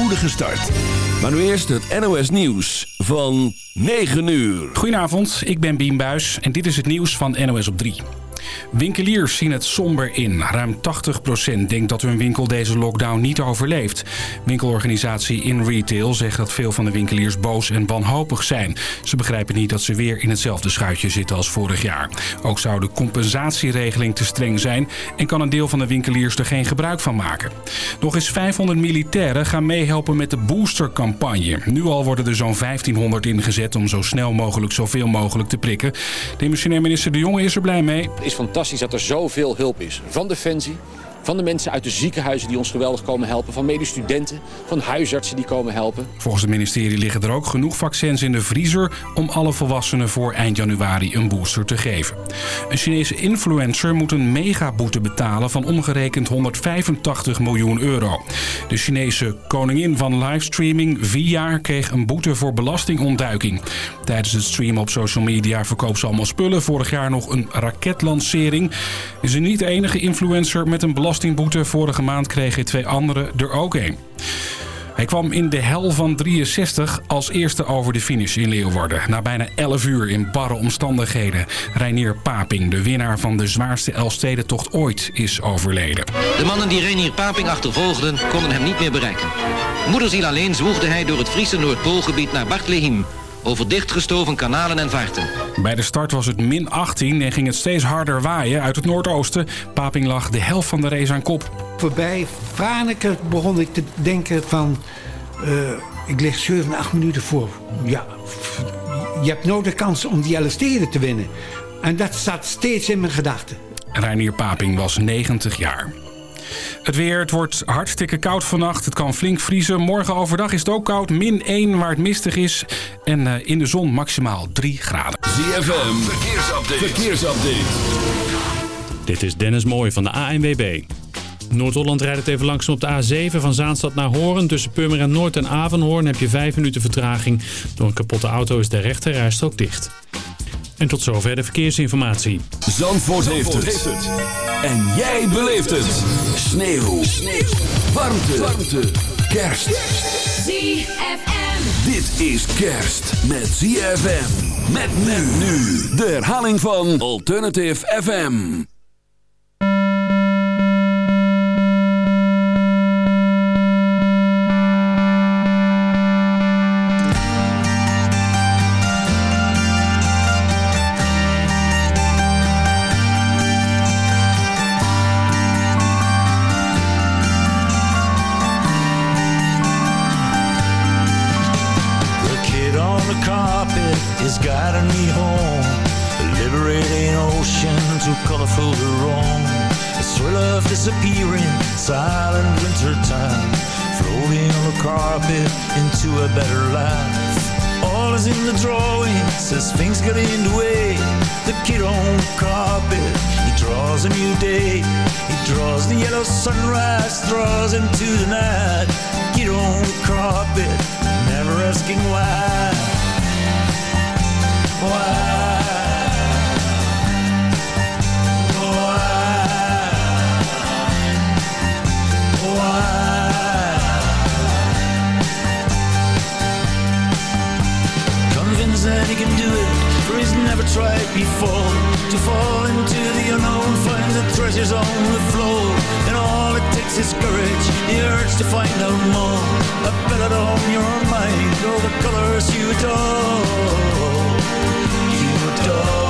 spoedige start. Maar nu eerst het NOS Nieuws van 9 uur. Goedenavond, ik ben Bien Buis en dit is het nieuws van NOS op 3. Winkeliers zien het somber in. Ruim 80% denkt dat hun winkel deze lockdown niet overleeft. Winkelorganisatie In Retail zegt dat veel van de winkeliers boos en wanhopig zijn. Ze begrijpen niet dat ze weer in hetzelfde schuitje zitten als vorig jaar. Ook zou de compensatieregeling te streng zijn en kan een deel van de winkeliers er geen gebruik van maken. Nog eens 500 militairen gaan meehelpen met de boostercampagne. Nu al worden er zo'n 1500 ingezet om zo snel mogelijk zoveel mogelijk te prikken. Demissionair minister De Jonge is er blij mee fantastisch dat er zoveel hulp is. Van Defensie, van de mensen uit de ziekenhuizen die ons geweldig komen helpen. Van medestudenten, van huisartsen die komen helpen. Volgens het ministerie liggen er ook genoeg vaccins in de vriezer... om alle volwassenen voor eind januari een booster te geven. Een Chinese influencer moet een megaboete betalen... van omgerekend 185 miljoen euro. De Chinese koningin van livestreaming Via kreeg een boete voor belastingontduiking. Tijdens het streamen op social media verkoopt ze allemaal spullen. Vorig jaar nog een raketlancering. Is ze niet de enige influencer met een belastingboete. Vorige maand kregen twee anderen er ook een. Hij kwam in de hel van 63 als eerste over de finish in Leeuwarden. Na bijna 11 uur in barre omstandigheden. Reinier Paping, de winnaar van de zwaarste Elfstedentocht ooit, is overleden. De mannen die Reinier Paping achtervolgden konden hem niet meer bereiken. Moederziel alleen zwoegde hij door het Friese Noordpoolgebied naar Bartlehim over dichtgestoven kanalen en vaarten. Bij de start was het min 18 en ging het steeds harder waaien uit het noordoosten. Paping lag de helft van de race aan kop. Voorbij Franeker begon ik te denken van... Uh, ik lig 7, 8 minuten voor. Ja, je hebt nooit de kans om die Elfsteden te winnen. En dat staat steeds in mijn gedachten. Reinier Paping was 90 jaar. Het weer, het wordt hartstikke koud vannacht. Het kan flink vriezen. Morgen overdag is het ook koud. Min 1 waar het mistig is. En uh, in de zon maximaal 3 graden. ZFM, verkeersupdate. verkeersupdate. Dit is Dennis Mooij van de ANWB. Noord-Holland rijdt het even langzaam op de A7 van Zaanstad naar Hoorn. Tussen Purmerend Noord en Avenhoorn heb je 5 minuten vertraging. Door een kapotte auto is de rechte rijstrook dicht. En tot zover de verkeersinformatie. Zandvoort, heeft, het. En jij beleeft het. Sneeuw. Sneeuw. Warmte. Warmte. Kerst. ZFM. Dit is kerst met ZFM. Met men nu. De herhaling van Alternative FM. pulled her. The thrill of disappearing, silent winter time. Floating on a carpet into a better life. All is in the drawings as things get in the way. The kid on the carpet, he draws a new day. He draws the yellow sunrise, draws into the night. Kid on the carpet, never asking why. Why? Colors you adore, you adore.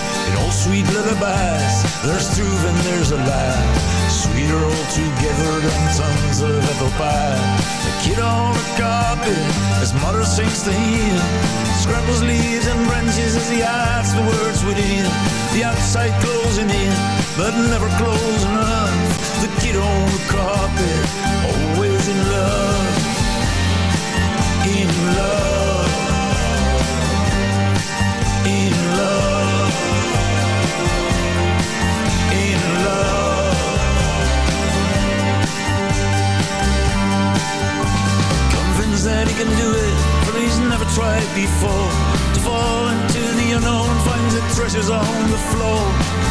In old sweet lullabies, there's truth and there's a lie. Sweeter all together than tons of apple pie. The kid on the carpet, his mother sings to him. Scrambles leaves and branches as he hides the words within. The outside closing in, but never closing up. The kid on the carpet, always in love. In love. Can do it, for he's never tried before. To fall into the unknown, finds the treasures on the floor.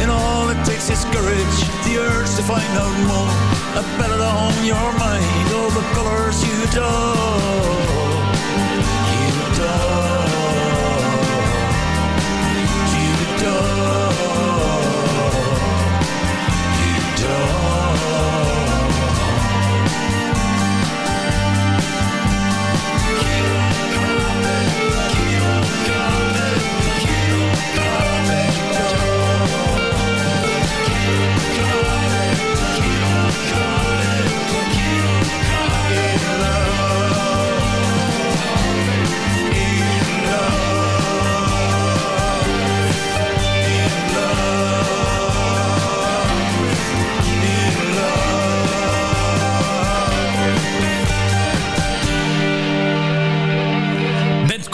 And all it takes is courage, the urge to find out more. A ballad on your mind, all the colors you adore.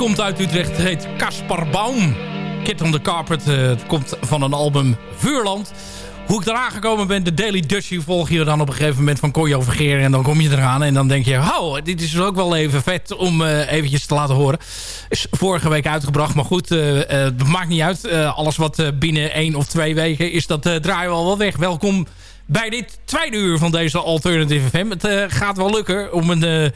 Komt uit Utrecht. Heet Kaspar Baum. Kit on the Carpet. eh, het komt van een album Vuurland. Hoe ik eraan gekomen ben, de Daily Dutchie volg je dan op een gegeven moment van Conjo Vergeer. En dan kom je eraan en dan denk je, oh, dit is ook wel even vet om eh, eventjes te laten horen. Is vorige week uitgebracht, maar goed, eh, het maakt niet uit. Alles wat binnen één of twee weken is, dat draaien we al wel weg. Welkom bij dit tweede uur van deze Alternative FM. Het eh, gaat wel lukken om een eh,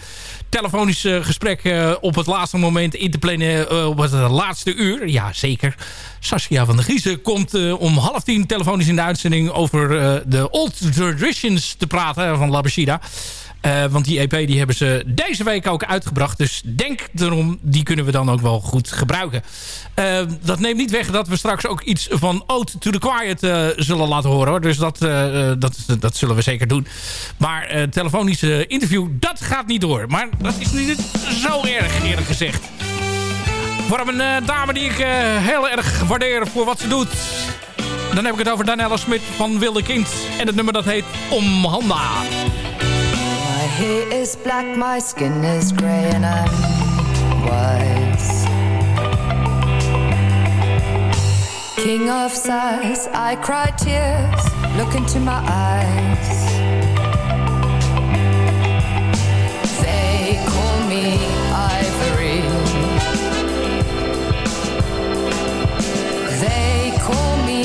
telefonisch eh, gesprek op het laatste moment in te plannen op het laatste uur. Ja, zeker. Saskia van der Giezen komt om half tien telefonisch in de uitzending over de Old Traditions te praten van Labashida. Eh, want die EP die hebben ze deze week ook uitgebracht. Dus denk erom, die kunnen we dan ook wel goed gebruiken. Eh, dat neemt niet weg dat we straks ook iets van Ode to the Quiet eh, zullen laten horen. Hoor. Dus dat, dat, dat zullen we zeker doen. Maar telefonische interview, dat gaat niet door. Maar dat is niet zo erg, eerlijk gezegd. Voor een dame die ik heel erg waardeer voor wat ze doet. Dan heb ik het over Danella Smit van Wilde Kind. En het nummer dat heet Omhanda. Hair is black, my skin is grey and I'm wise. King of sighs, I cry tears, look into my eyes. They call me ivory. They call me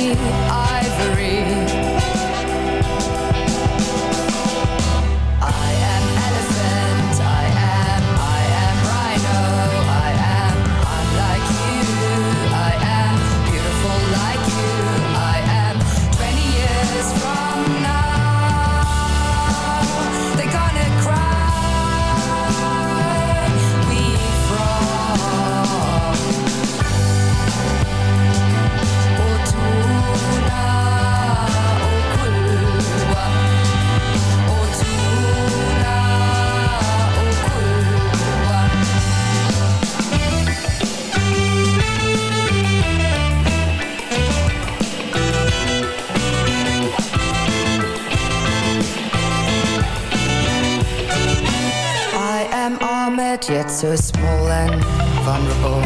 yet so small and vulnerable.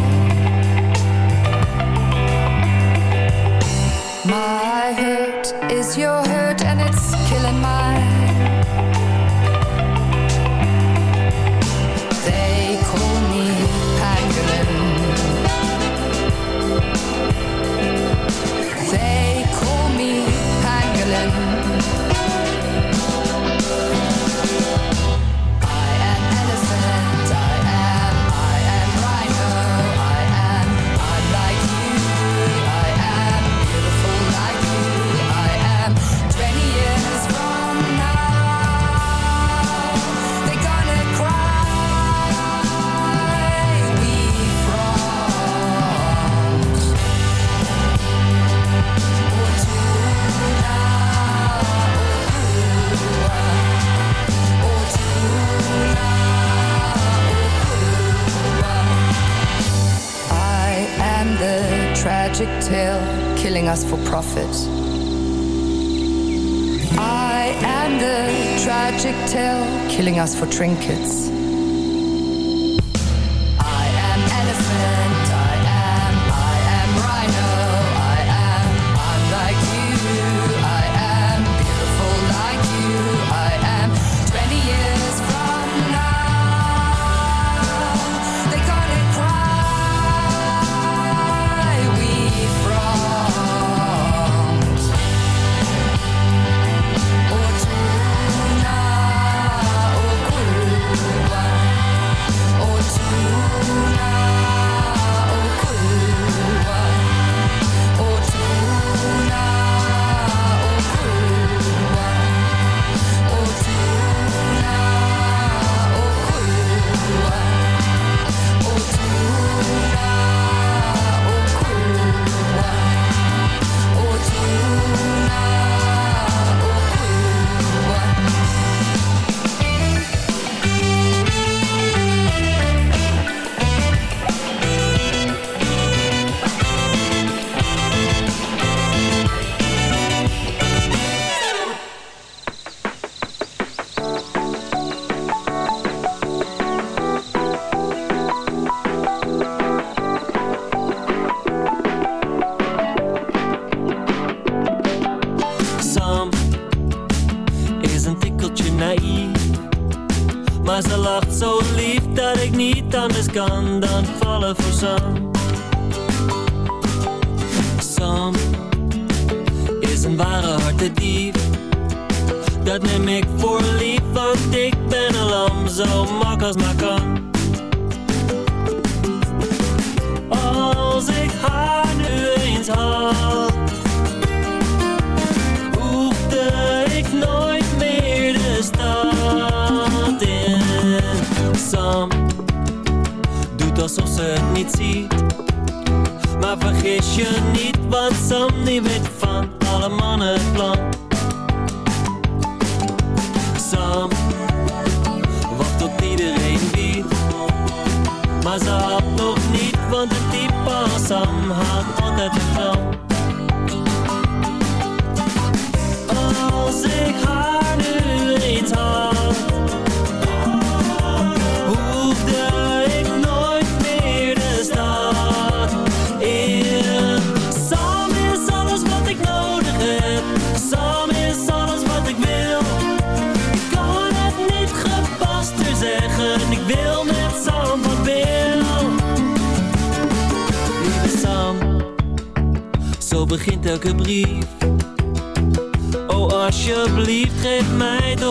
My hurt is your hurt and it's killing mine. They call me pangolin. They call me pangolin. for trinkets. sun.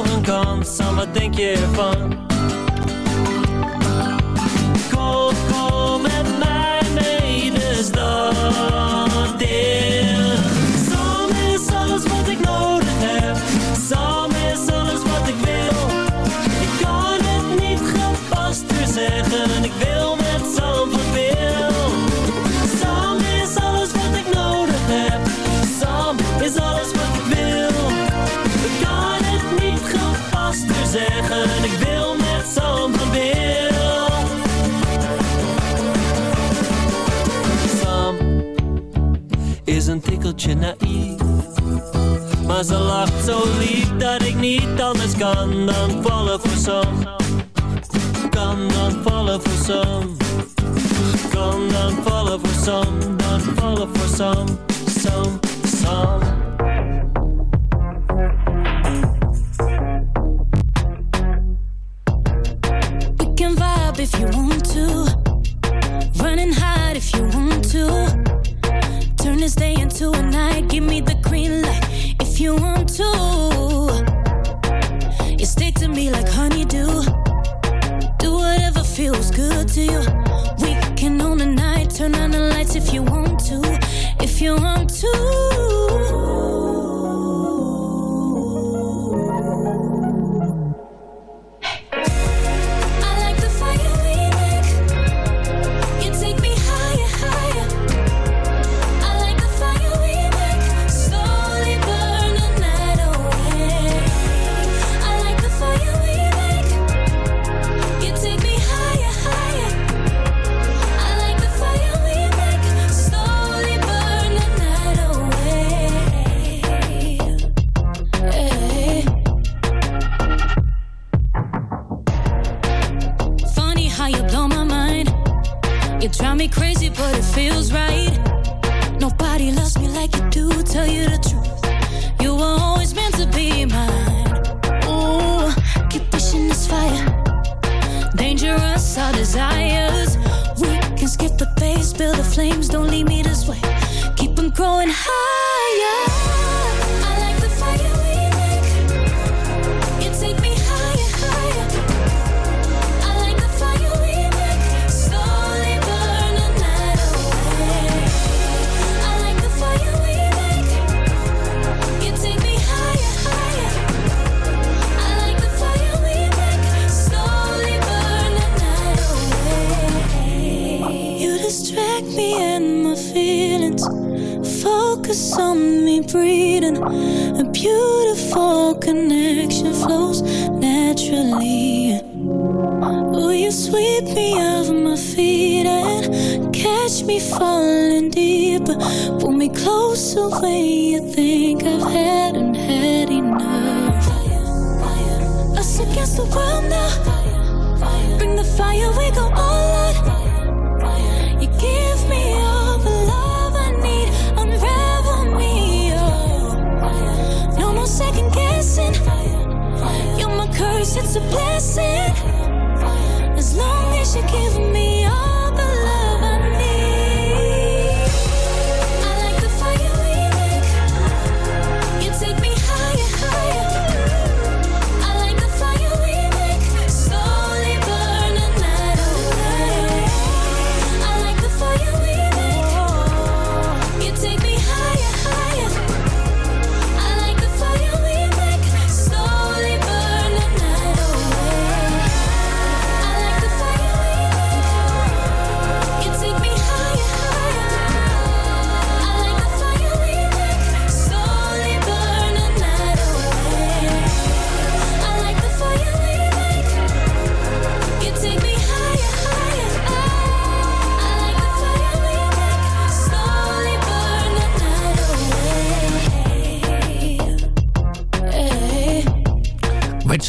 doing comes, some I think you're er fun. zo lief dat ik niet anders kan dan vallen voor zon. Kan dan vallen voor zon. Kan dan vallen voor zon, dan vallen voor zon.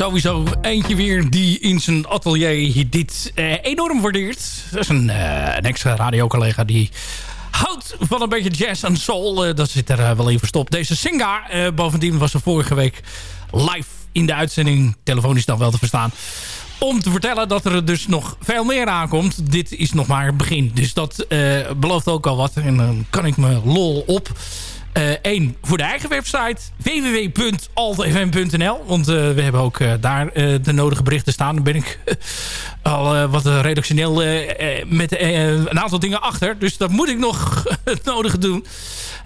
Sowieso eentje weer die in zijn atelier dit eh, enorm waardeert. Dat is een, eh, een extra radiocollega die houdt van een beetje jazz en soul. Eh, dat zit er wel in verstopt. Deze Singa, bovendien was er vorige week live in de uitzending. Telefonisch dan wel te verstaan. Om te vertellen dat er dus nog veel meer aankomt. Dit is nog maar het begin. Dus dat belooft ook al wat. En dan kan ik me lol op. Eén, voor de eigen website www.altfm.nl. Want eh, we hebben ook eh, daar eh, de nodige berichten staan. Dan ben ik al eh, wat eh, redactioneel eh, eh, met eh, een aantal dingen achter. Dus dat moet ik nog het nodige doen.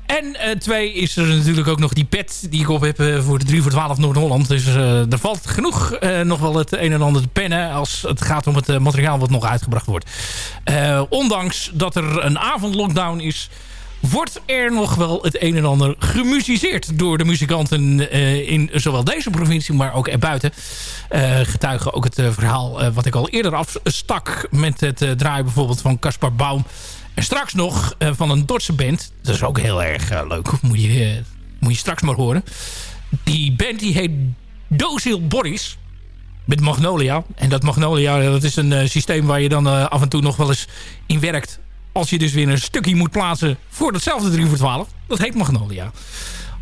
En eh, twee is er natuurlijk ook nog die pet die ik op heb eh, voor de 3 voor 12 Noord-Holland. Dus eh, er valt genoeg eh, nog wel het een en ander te pennen als het gaat om het eh, materiaal wat nog uitgebracht wordt. Eh, ondanks dat er een avondlockdown is wordt er nog wel het een en ander gemusiceerd door de muzikanten eh, in zowel deze provincie, maar ook erbuiten. Eh getuigen ook het eh, verhaal wat ik al eerder afstak met het draaien bijvoorbeeld van Caspar Baum. En straks nog van een Dordtse band. Dat is ook heel erg leuk. Moet je, moet je straks maar horen. Die band die heet Dozil Boris. Met Magnolia. En dat Magnolia dat is een systeem waar je dan af en toe nog wel eens in werkt. Als je dus weer een stukje moet plaatsen voor datzelfde 3 voor 12. Dat heet Magnolia.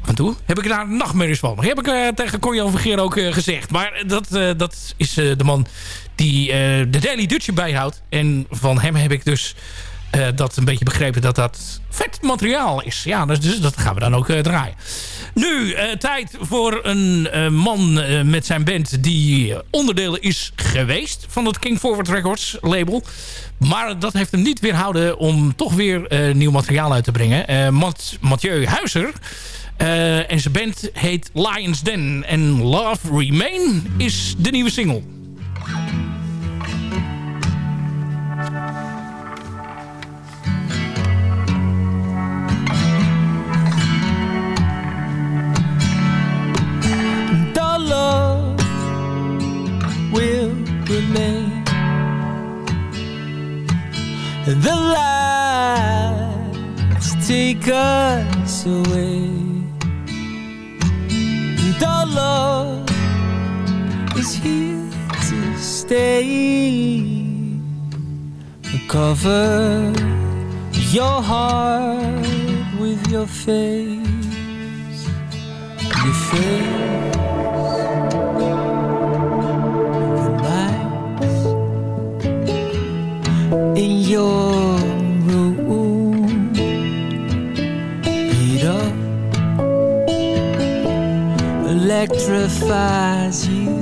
Af en toe heb ik daar nachtmerries van. Heb ik eh, tegen Conjo Vergeer ook eh, gezegd. Maar dat, eh, dat is de man die de Daily Dutchje bijhoudt. En van hem heb ik dus dat een beetje begrepen dat dat vet materiaal is. Ja, dus, dus dat gaan we dan ook draaien. Nu, eh, tijd voor een eh, man eh, met zijn band die onderdelen is geweest van het King Forward Records label. Maar dat heeft hem niet weerhouden om toch weer nieuw materiaal uit te brengen. Mat Mathieu Huizer. en zijn band heet Lions Den. En Love Remain is de nieuwe single. Will remain. The lights take us away. The love is here to stay. Cover your heart with your face. Your face. In your room. Heat up. Electrifies you.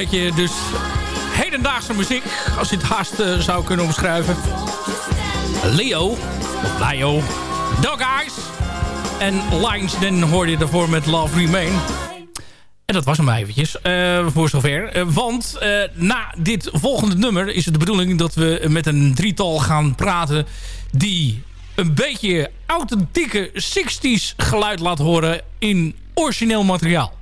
Beetje dus hedendaagse muziek. Als je het haast eh, zou kunnen omschrijven. Leo, of Leo, Dog Eyes en Lines. Dan hoorde je daarvoor met Love Remain. En dat was hem eventjes, eh, voor zover. Eh, want na dit volgende nummer is het de bedoeling dat we met een drietal gaan praten... die een beetje authentieke 60s geluid laat horen in origineel materiaal.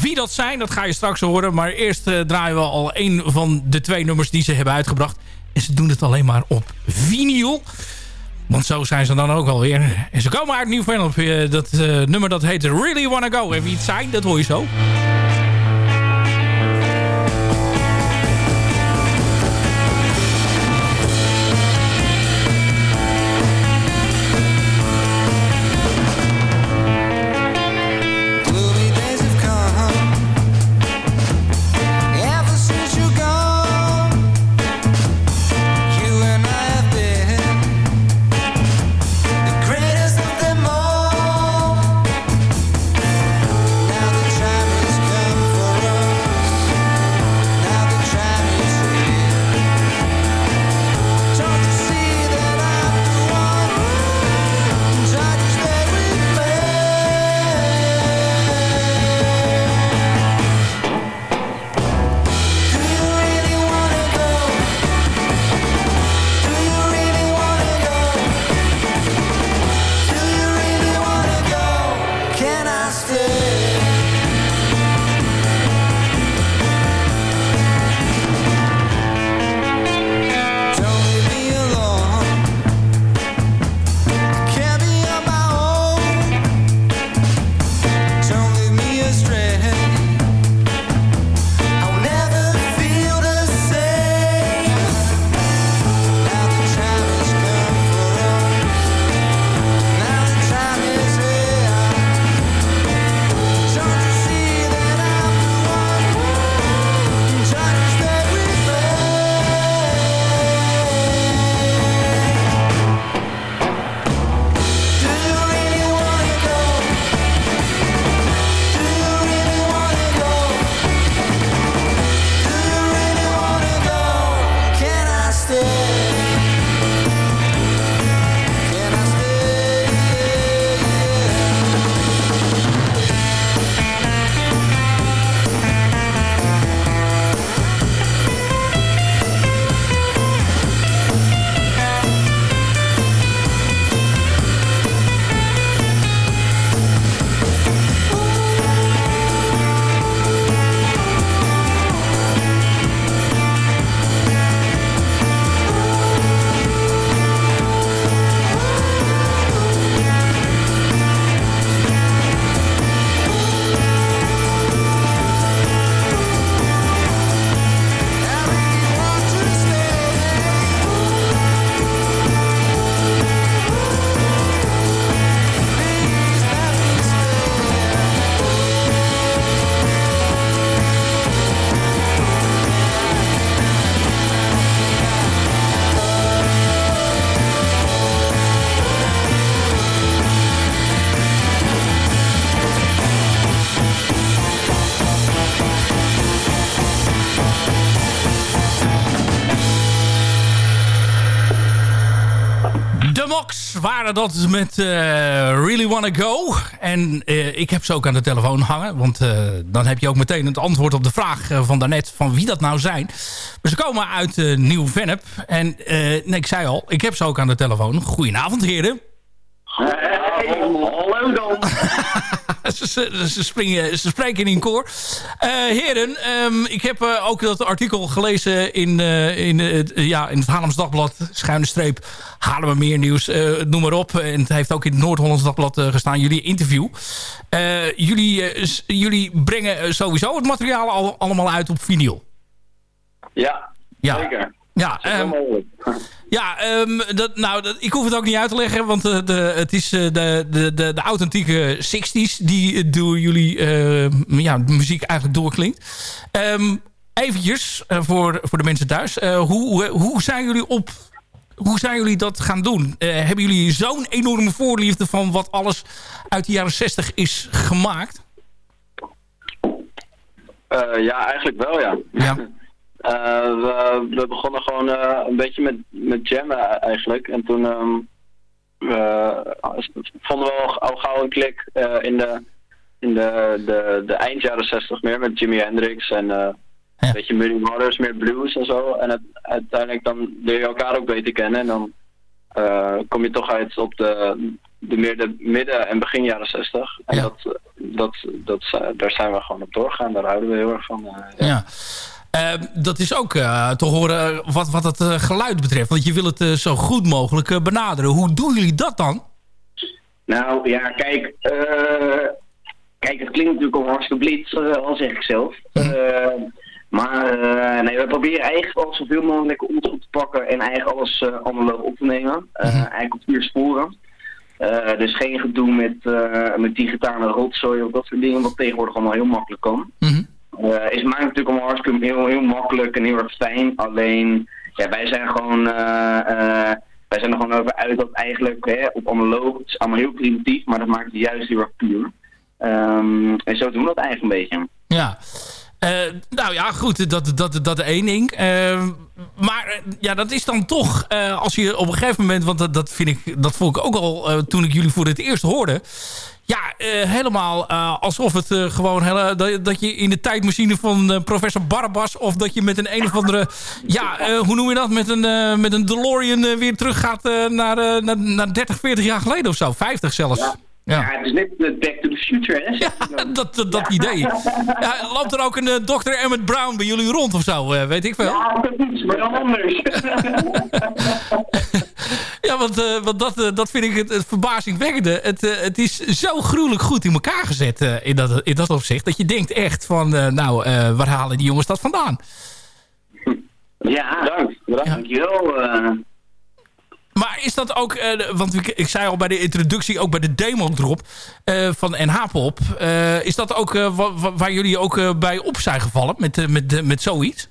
Wie dat zijn, dat ga je straks horen. Maar eerst eh, draaien we al een van de twee nummers die ze hebben uitgebracht. En ze doen het alleen maar op vinyl. Want zo zijn ze dan ook alweer. En ze komen uit Nieuw-Vennep. Eh, Dat eh, nummer dat heet Really Wanna Go. En wie het zijn, dat hoor je zo. Dat met eh, Really Wanna Go. En eh, ik heb ze ook aan de telefoon hangen. Want eh, dan heb je ook meteen het antwoord op de vraag van daarnet... van wie dat nou zijn. Maar ze komen uit Nieuw-Vennep. En nee, ik zei al, ik heb ze ook aan de telefoon. Goedenavond, heren. Dan. ze, springen, ze spreken in koor. Eh, heren, ehm, ik heb eh, ook dat artikel gelezen in, eh, in, het, ja, in het Haarlems Dagblad. Schuine streep, Haarlem meer nieuws, noem maar op. En het heeft ook in het Noord-Hollands Dagblad gestaan, jullie interview. Jullie, jullie brengen sowieso het materiaal al, allemaal uit op vinyl. Ja, Ja. zeker. Ja, ehm, mogelijk. Ja, ehm, dat, nou, dat, ik hoef het ook niet uit te leggen, want eh, de, het is eh, de, de, de, de authentieke 60s die eh, door jullie eh, ja, muziek eigenlijk doorklinkt. Ehm eventjes voor, voor de mensen thuis, hoe, hoe, hoe zijn jullie op... Hoe zijn jullie dat gaan doen? Hebben jullie zo'n enorme voorliefde van wat alles uit de jaren 60 is gemaakt? Ja, eigenlijk wel, ja. Ja. Eh, we, we begonnen gewoon eh, een beetje met, met jammen eigenlijk. En toen ehm, we- vonden we al, al gauw een klik eh, in, de, in de, de, de eind jaren 60 meer met Jimi Hendrix en een beetje Muddy Waters, meer blues en zo. En het, uiteindelijk dan leer je elkaar ook beter kennen en dan kom je toch uit op de, de meer de midden- en begin jaren 60. En dat, dat, dat, daar zijn we gewoon op doorgaan, daar houden we heel erg van. Ja. Dat is ook eh, te horen wat, wat het eh, geluid betreft. Want je wil het eh, zo goed mogelijk benaderen. Hoe doen jullie dat dan? Nou ja, kijk, kijk, het klinkt natuurlijk al hartstikke blitz, al zeg ik zelf. Eh, maar eh, nee, we proberen eigenlijk al zoveel mogelijk om te pakken en eigenlijk alles eh analoog op te nemen. Eh, Eigenlijk op vier sporen. Dus geen gedoe met, met digitale rotzooi of dat soort dingen, wat tegenwoordig allemaal heel makkelijk kan. Eh, is maakt natuurlijk allemaal hartstikke heel, heel makkelijk en heel erg fijn. Alleen, ja, wij zijn gewoon, eh, eh, wij zijn er gewoon over uit dat eigenlijk hè, op analoog, het is allemaal heel primitief, maar dat maakt het juist heel erg puur. Ehm, en zo doen we dat eigenlijk een beetje. Ja. Nou ja, goed, dat, dat, dat één ding. Eh, maar ja, dat is dan toch, als je op een gegeven moment... want dat, dat, vind ik, dat vond ik ook al toen ik jullie voor het eerst hoorde... Ja, eh, helemaal eh, alsof het eh, gewoon... hele- dat, dat je in de tijdmachine van professor Barbas... of dat je met een een of andere... ja, hoe noem je dat? Met een, met een DeLorean weer terug gaat naar, naar, naar 30, 40 jaar geleden of zo. 50 zelfs. Ja. Ja, het is net eh, Back to the Future, hè? Ja, dat, dat, dat idee. Ja, loopt er ook een uh, Dr. Emmett Brown bij jullie rond of zo, uh, weet ik veel? Ja, dat is maar dan anders. ja, want, uh, want dat, dat vind ik het, het verbazingwekkende. Het, het is zo gruwelijk goed in elkaar gezet in, dat, in dat opzicht. Dat je denkt echt van, nou, waar halen die jongens dat vandaan? Ja, bedankt. bedankt. Ja. Maar is dat ook, uh, want ik, ik, zei al bij de introductie, ook bij de demo drop uh, van NH-pop. Uh, is dat ook waar, waar jullie ook bij op zijn gevallen met, met, met zoiets?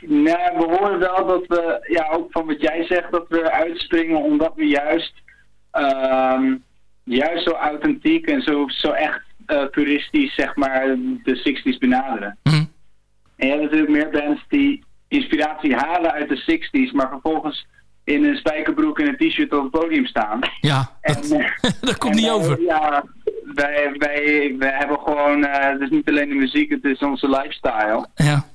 Nee, we horen wel dat we, ja, ook van wat jij zegt, dat we uitspringen omdat we juist, um, juist zo authentiek en zo, zo echt puristisch, zeg maar, de 60s benaderen. Mm. En je hebt natuurlijk meer bands die inspiratie halen uit de 60s, maar vervolgens in een spijkerbroek en een t-shirt op het podium staan. Ja, dat, en, dat komt niet wij, over. Ja, wij, wij, wij hebben gewoon, uh, het is niet alleen de muziek, het is onze lifestyle. Ja.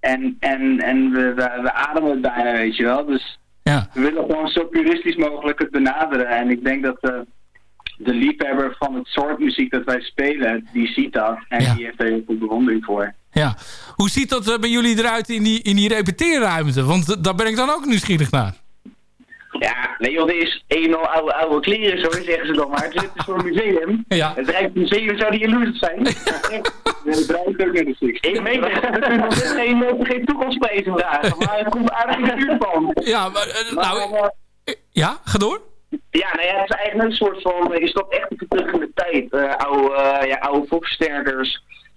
En, en, en we, we, we ademen het bijna, weet je wel. Dus ja. we willen gewoon zo puristisch mogelijk het benaderen. En ik denk dat uh, de liefhebber van het soort muziek dat wij spelen, die ziet dat. En ja. die heeft er heel veel bewondering voor. Ja. Hoe ziet dat bij jullie eruit in die, in die repeteerruimte? Want daar ben ik dan ook nieuwsgierig naar. Ja, nee joh, dit is een al oude, oude kleren, zo zeggen ze dan maar. Het is voor een museum. Ja. Het Rijksmuseum zou die jaloers zijn. Het draait ook naar de 60. Ik meen het, we kunnen nog geen, geen toekomstprijzen dragen, maar het komt aardig in de buurt van. Ja, maar, uh, nou, maar, ja, ga door. Ja, nou ja, het is eigenlijk een soort van, je stopt echt terug in de tijd. Uh, oude, uh, ja, oude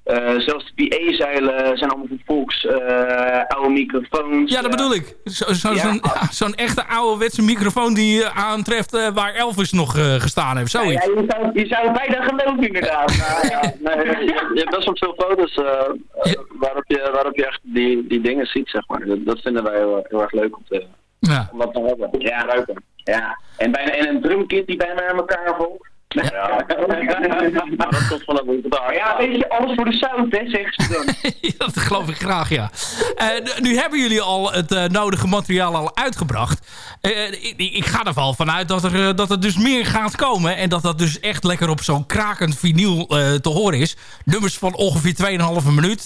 uh, zelfs de PA-zeilen zijn allemaal van Volks, uh, oude microfoons. Ja, dat bedoel ik. Zo'n zo, ja. zo ja, zo echte ouderwetse microfoon die je aantreft uh, waar Elvis nog gestaan heeft. Zoiets. Ja, je, zou, je zou bijna geloven inderdaad. nou, ja, nee, je, je, hebt best wel veel foto's waarop, je, waarop je echt die, die dingen ziet, zeg maar. Dat, dat vinden wij heel, heel, erg leuk om, te, ja. om dat te hebben. Ja, ruiken. Ja, en, bijna, en een drumkit die bijna aan elkaar volgt. Ja, ja. maar dat komt van een daar. Ja, weet je, alles voor de zout, hè, zeggen ze dan. dat geloof ik graag, ja. Uh, nu hebben jullie al het uh, nodige materiaal al uitgebracht. Uh, ik, ik, ga er wel vanuit dat er, dat er dus meer gaat komen. En dat dat dus echt lekker op zo'n krakend vinyl te horen is. Nummers van ongeveer 2,5 minuut.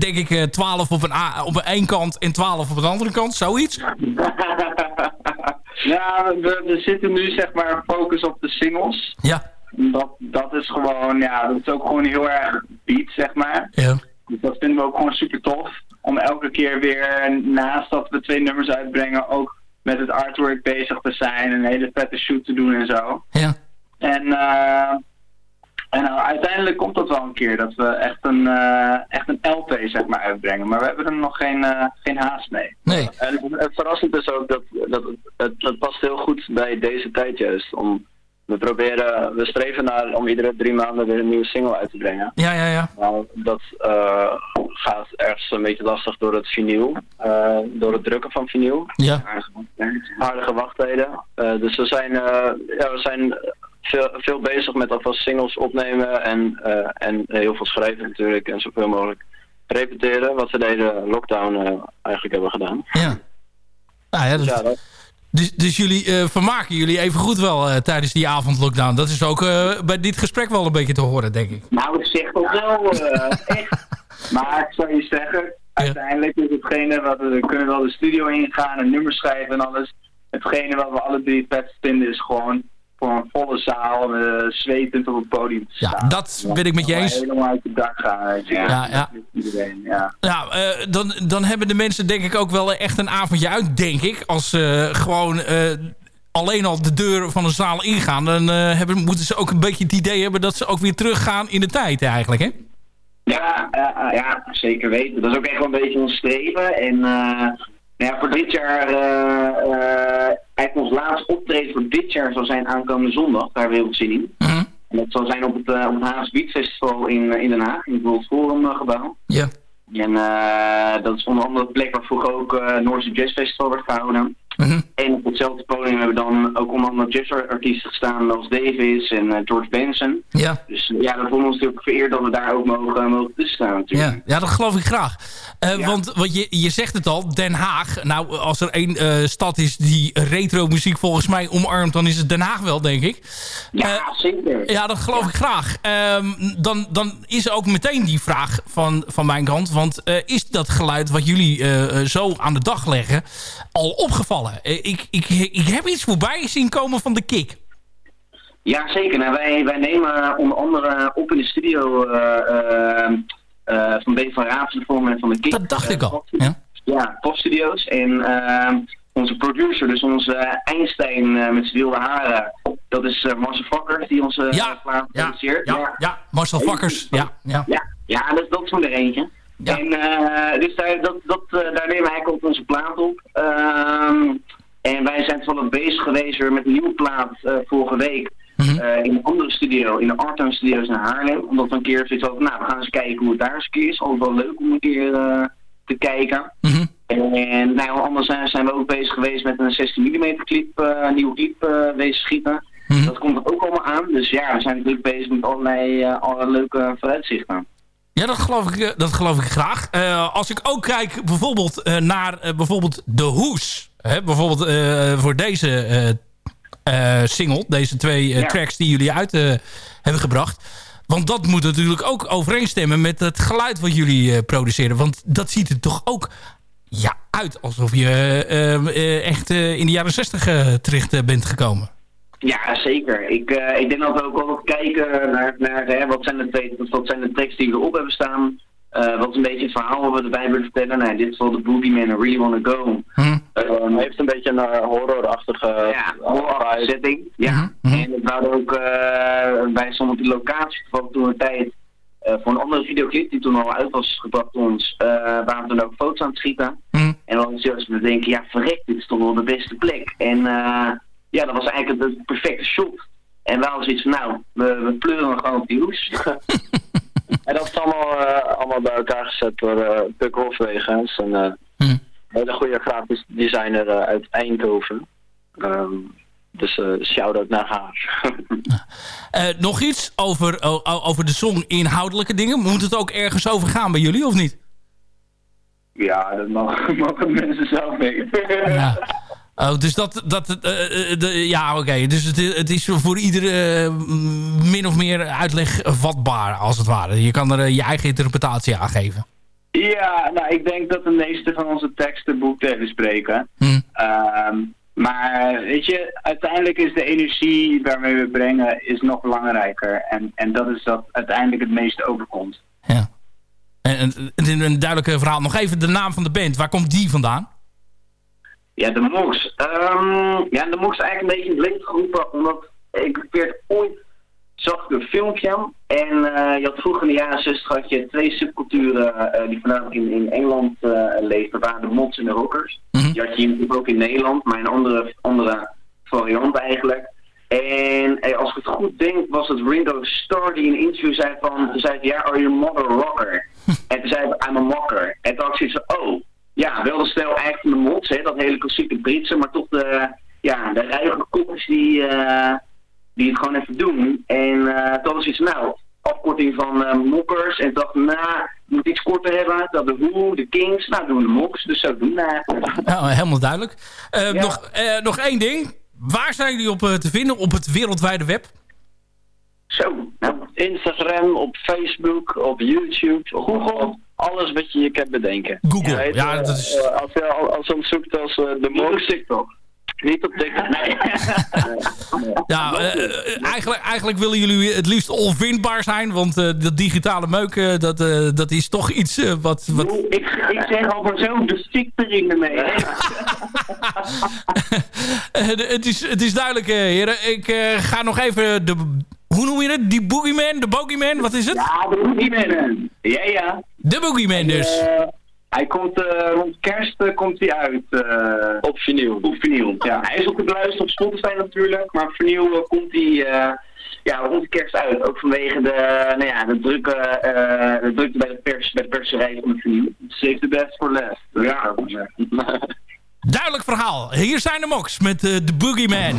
denk ik 12 op een, A, op een kant en 12 op de andere kant. Zoiets. Ja, we, we, zitten nu zeg maar focus op de singles. Ja. Dat, dat is gewoon, ja, dat is ook gewoon heel erg beat, zeg maar. Ja. Dus dat vinden we ook gewoon super tof. Om elke keer weer, naast dat we twee nummers uitbrengen, ook met het artwork bezig te zijn. En een hele vette shoot te doen en zo. Ja. En, uh, en nou, uiteindelijk komt dat wel een keer, dat we echt een, uh, echt een LP zeg maar uitbrengen. Maar we hebben er nog geen, uh, geen haast mee. Nee. En het verrassend is ook dat, dat het, het, past heel goed bij deze tijd juist. Om we proberen, we streven naar om iedere drie maanden weer een nieuwe single uit te brengen. Ja, ja, ja. Nou, dat eh, gaat ergens een beetje lastig door het vinyl, eh, door het drukken van vinyl. Ja. Aardige wachttijden. Eh, dus we zijn, eh, ja, we zijn veel, veel bezig met alvast singles opnemen en, eh, en heel veel schrijven natuurlijk en zoveel mogelijk repeteren, wat we de hele lockdown eh, eigenlijk hebben gedaan. Ja. Nou ja, dat- dus, dus jullie eh, vermaken jullie even goed wel tijdens die avondlockdown. Dat is ook bij dit gesprek wel een beetje te horen, denk ik. Nou, ik zeg toch wel, echt. Maar ik zou je zeggen, uiteindelijk is hetgene wat we, we kunnen wel de studio ingaan, een nummer schrijven en alles. Hetgene wat we alle drie het vetst vinden is gewoon voor een volle zaal, eh, zwetend op het podium te staan. Ja, dat ben ik met je eens. Helemaal uit het dak gaan. Ja, ja. Iedereen, ja. Nou, eh, dan, dan hebben de mensen denk ik ook wel echt een avondje uit, denk ik. Als ze gewoon eh, alleen al de deur van een zaal ingaan... dan eh, hebben, moeten ze ook een beetje het idee hebben... dat ze ook weer teruggaan in de tijd eigenlijk, hè? Ja, ja, ja, zeker weten. Dat is ook echt wel een beetje ons streven. En eh, nou ja, voor dit jaar, eh eh, eigenlijk ons laatste optreden voor dit jaar zal zijn aankomende zondag. Daar hebben we heel veel zin in. En dat zal zijn op het, eh, op het Beat Festival in, in Den Haag, in het World Forum gebouw. Ja. En dat is onder andere de plek waar vroeger ook eh Noorse Jazz Festival werd gehouden. En op hetzelfde podium hebben dan ook onder andere jazzartiesten gestaan als Davis en eh, George Benson. Ja. Dus ja, dat vonden we ons natuurlijk vereerd dat we daar ook mogen, mogen tussen staan natuurlijk. Ja, ja, dat geloof ik graag. Eh, Want, want je, je zegt het al, Den Haag. Nou, als er één eh, stad is die retro muziek volgens mij omarmt... dan is het Den Haag wel, denk ik. Ja, zeker. Ja, dat geloof ik graag. Ehm, dan, dan is ook meteen die vraag van, van mijn kant. Want eh, is dat geluid wat jullie eh, eh, zo aan de dag leggen al opgevallen? Eh, ik, ik, ik heb iets voorbij zien komen van de kick. Ja, zeker. Nou, wij, wij nemen onder andere op in de studio eh, eh, eh, van B van Ravenvorm en van de Kick. Dat dacht ik al. Ja, ja popstudio's. En eh, onze producer, dus onze Einstein eh, met zijn wilde haren, dat is eh, Marcel Vakkers die onze Ja, plaat produceert. ja, ja, Marcel Vakkers. Ja, ja. Ja, ja dat, dat is er eentje. En eh, dus daar, dat, dat, eh, daar nemen we eigenlijk ook onze plaat op. Ehm, en wij zijn toevallig bezig geweest weer met een nieuwe plaat eh, vorige week. eh, in een andere studio, in de Arttown Studios in Haarlem. Omdat we een keer zoiets hadden, nou we gaan eens kijken hoe het daar eens is. Altijd wel leuk om een keer te kijken. En nou, anders zijn, we ook bezig geweest met een 16 mm clip, een nieuwe clip wezen schieten. Dat komt er ook allemaal aan. Dus ja, we zijn natuurlijk bezig met allerlei, allerlei leuke vooruitzichten. Ja, dat geloof ik, eh, dat geloof ik graag. Eh, als ik ook kijk bijvoorbeeld eh, naar bijvoorbeeld De Hoes. Hè, bijvoorbeeld voor deze single. Deze twee Ja. tracks die jullie uit hebben gebracht. Want dat moet natuurlijk ook overeenstemmen met het geluid wat jullie produceren. Want dat ziet er toch ook ja, uit alsof je echt in de jaren 60 eh, terecht bent gekomen. Ja, zeker. Ik, eh, ik denk dat we ook wel kijken naar, naar hè, wat, zijn de twee, wat zijn de tracks die we erop hebben staan. Eh, wat is een beetje het verhaal wat we erbij willen vertellen. Nou, in dit geval de Boogeyman I Really Wanna Go. Eh, heeft een beetje een eh, horrorachtige Ja, horror setting. Ja. En we hadden ook eh bij sommige die locaties van toen een tijd eh, voor een andere videoclip die toen al uit was gebracht door ons, eh, waren we toen ook foto's aan het schieten. En dan was zelfs we denken, ja verrek, dit is toch wel de beste plek. En eh, ja, dat was eigenlijk het, perfecte shot. En wij hadden zoiets van, nou, we, we pleuren gewoon op die hoes. En dat is allemaal, eh, allemaal bij elkaar gezet door eh Puk Hofwegen. Dat is een eh, hele goede grafisch designer uit Eindhoven. Ehm, dus shout-out naar haar. Nog iets over, over de song inhoudelijke dingen. Moet het ook ergens over gaan bij jullie of niet? Ja, dat mogen mensen zelf. Ja. Oh, dus dat, dat eh, eh, de, ja, oké. Dus het, is- het is voor iedere eh, min of meer uitleg vatbaar, als het ware. Je kan er je eigen interpretatie aan geven. Ja, nou, ik denk dat de meeste van onze teksten boekdelen spreken. Ehm, maar weet je, uiteindelijk is de energie waarmee we brengen is nog belangrijker. En, en dat is dat uiteindelijk het meeste overkomt. En, en, en een duidelijke verhaal. Nog even de naam van de band. Waar komt die vandaan? Ja, de Mox. Ehm, ja, de Mox eigenlijk een beetje in het leven geroepen, omdat ik werd ooit zag ik een filmpje en eh, je had vroeger in de jaren 60 had je twee subculturen eh, die voornamelijk in, in Engeland eh leefden, waren de mods en de rockers. Die had je natuurlijk ook in Nederland, maar een andere, andere variant eigenlijk. En eh, als ik het goed denk, was het Ringo Starr die in een interview zei van, zei ja, are your mother rocker? en toen zei hij, I'm a mocker. En toen had ik zoiets van, oh, ja, wel de stijl eigenlijk van de mods, hè, dat hele klassieke Britse, maar toch de, ja, de ruige koppers die, eh, die het gewoon even doen. En eh toen was iets, nou, afkorting van eh, mokkers. En dacht, nou, je moet iets korter hebben. Dat de Who, de Kings, nou doen we de moks. Dus zo doen we. Nou, helemaal duidelijk. Nog, eh, nog één ding. Waar zijn jullie op te vinden op het wereldwijde web? Zo. Instagram, op Facebook, op YouTube, op Google. Alles wat je je kan bedenken. Google, ja, dat is... eh, als je al- als je hem zoekt als eh, de. TikTok. Niet op TikTok, nee. Ja, eh, eigenlijk, eigenlijk willen jullie het liefst onvindbaar zijn. Want eh, dat digitale meuk, eh, dat, eh, dat is toch iets wat... wat... Ik, ik zeg al maar zo, de stik erin de- het, is, het is duidelijk, heren. Ik eh, ga nog even de... Hoe noem je het? Die boogeyman? De bogeyman? Wat is het? Ja, de boogeyman. Ja, ja. De boogeyman dus. Eh, hij komt eh, rond kerst eh, komt hij uit. op vinyl. Op vinyl, ja. Hij is ook te beluisteren op Spotify natuurlijk, maar op vinyl eh, komt hij eh, ja, rond de kerst uit. Ook vanwege de, nou ja, de, drukke, eh, de drukte bij de, pers, bij de perserij van de vinyl. Save the best for last. Ja, Duidelijk verhaal. Hier zijn de moks met eh, de boogeyman.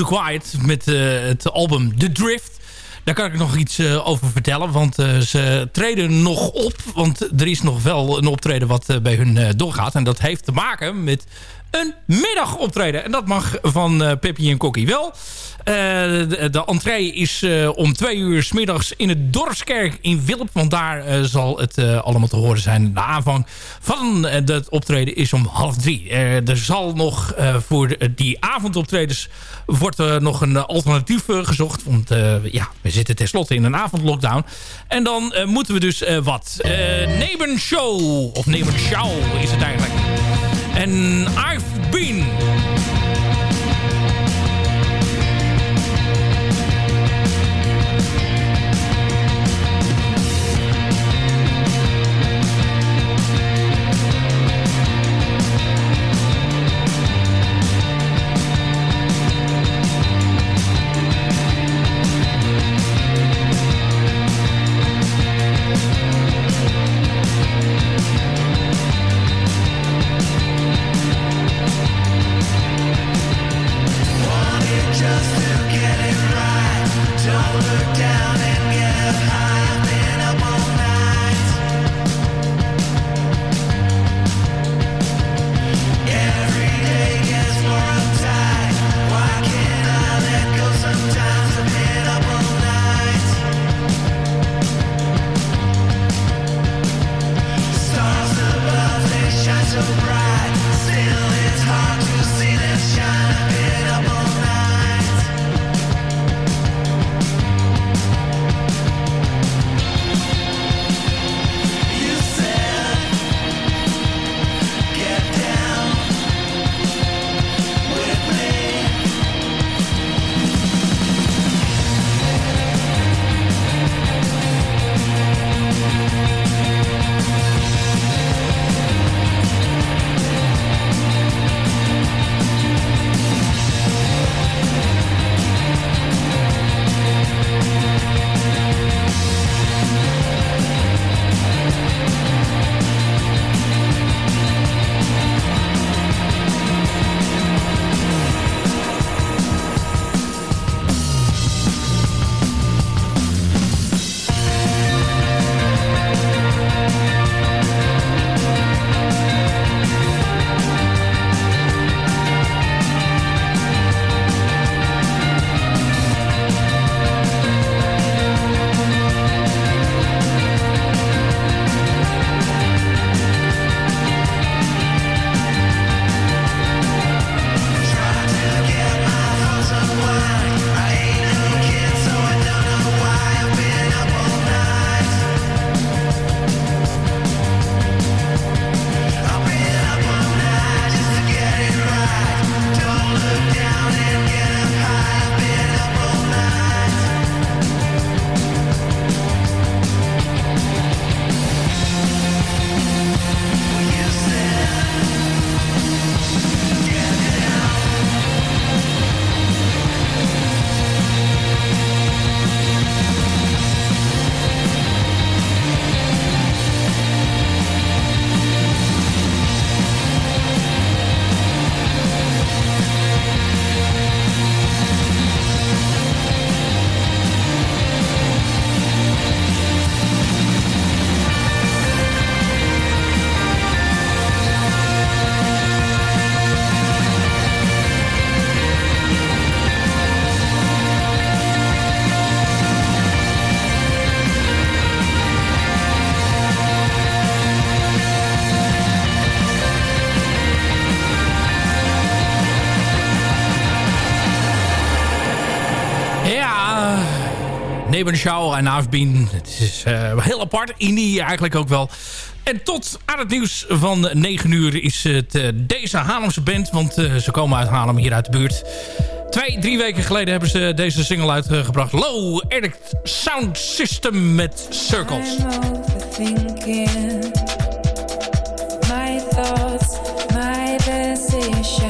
The Quiet met eh, het album The Drift. Daar kan ik nog iets eh, over vertellen. Want eh, ze treden nog op. Want er is nog wel een optreden wat bij hun doorgaat. En dat heeft te maken met een middagoptreden. En dat mag van Peppi en Kokkie wel. Eh, de, de entree is eh, om twee uur 's middags in het Dorpskerk in Wilp. Want daar eh, zal het allemaal te horen zijn. De aanvang van dat optreden is om half drie. Er zal nog voor die avondoptredens wordt er nog een alternatief gezocht. Want ja, we zitten tenslotte in een avondlockdown. En dan moeten we dus wat. Uh, Nebenshow. Of Nebenshow is het eigenlijk. En I've been... Nebenshow en I've been. Het is eh, heel apart. Indie eigenlijk ook wel. En tot aan het nieuws van 9 uur is het eh, deze Haarlemse band. Want eh, ze komen uit Haarlem, hier uit de buurt. Twee, drie weken geleden hebben ze deze single uitgebracht. Low Erdict Sound System met Circles. my thoughts, my decisions,